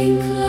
think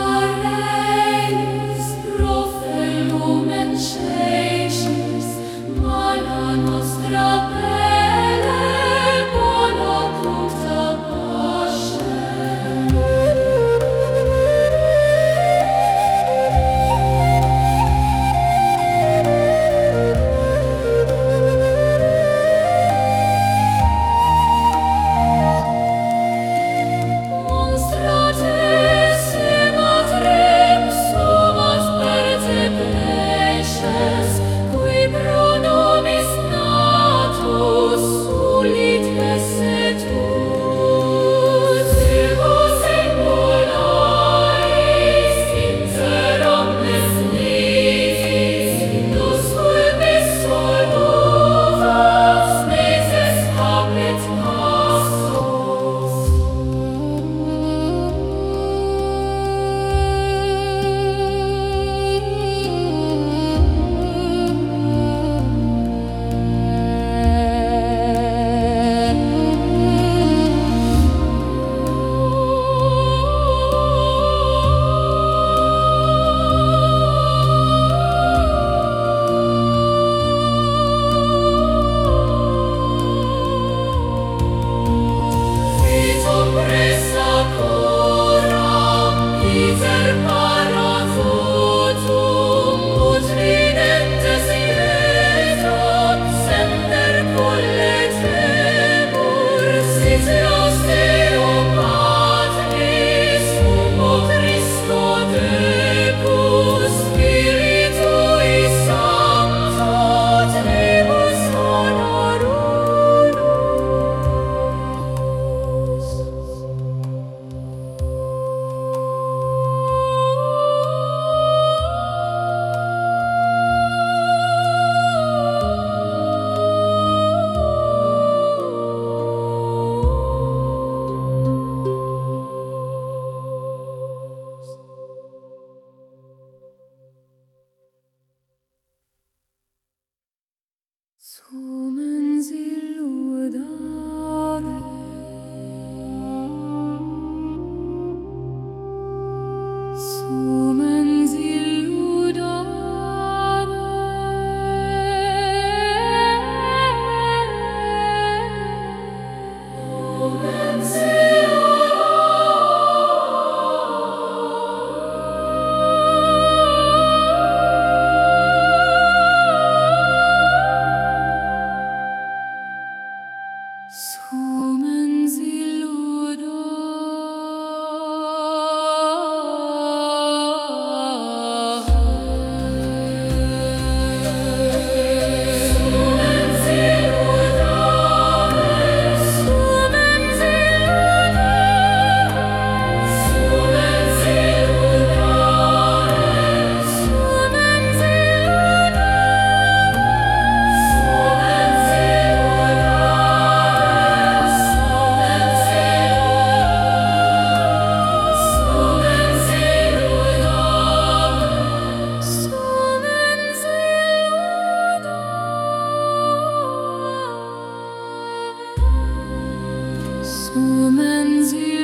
cleanse you.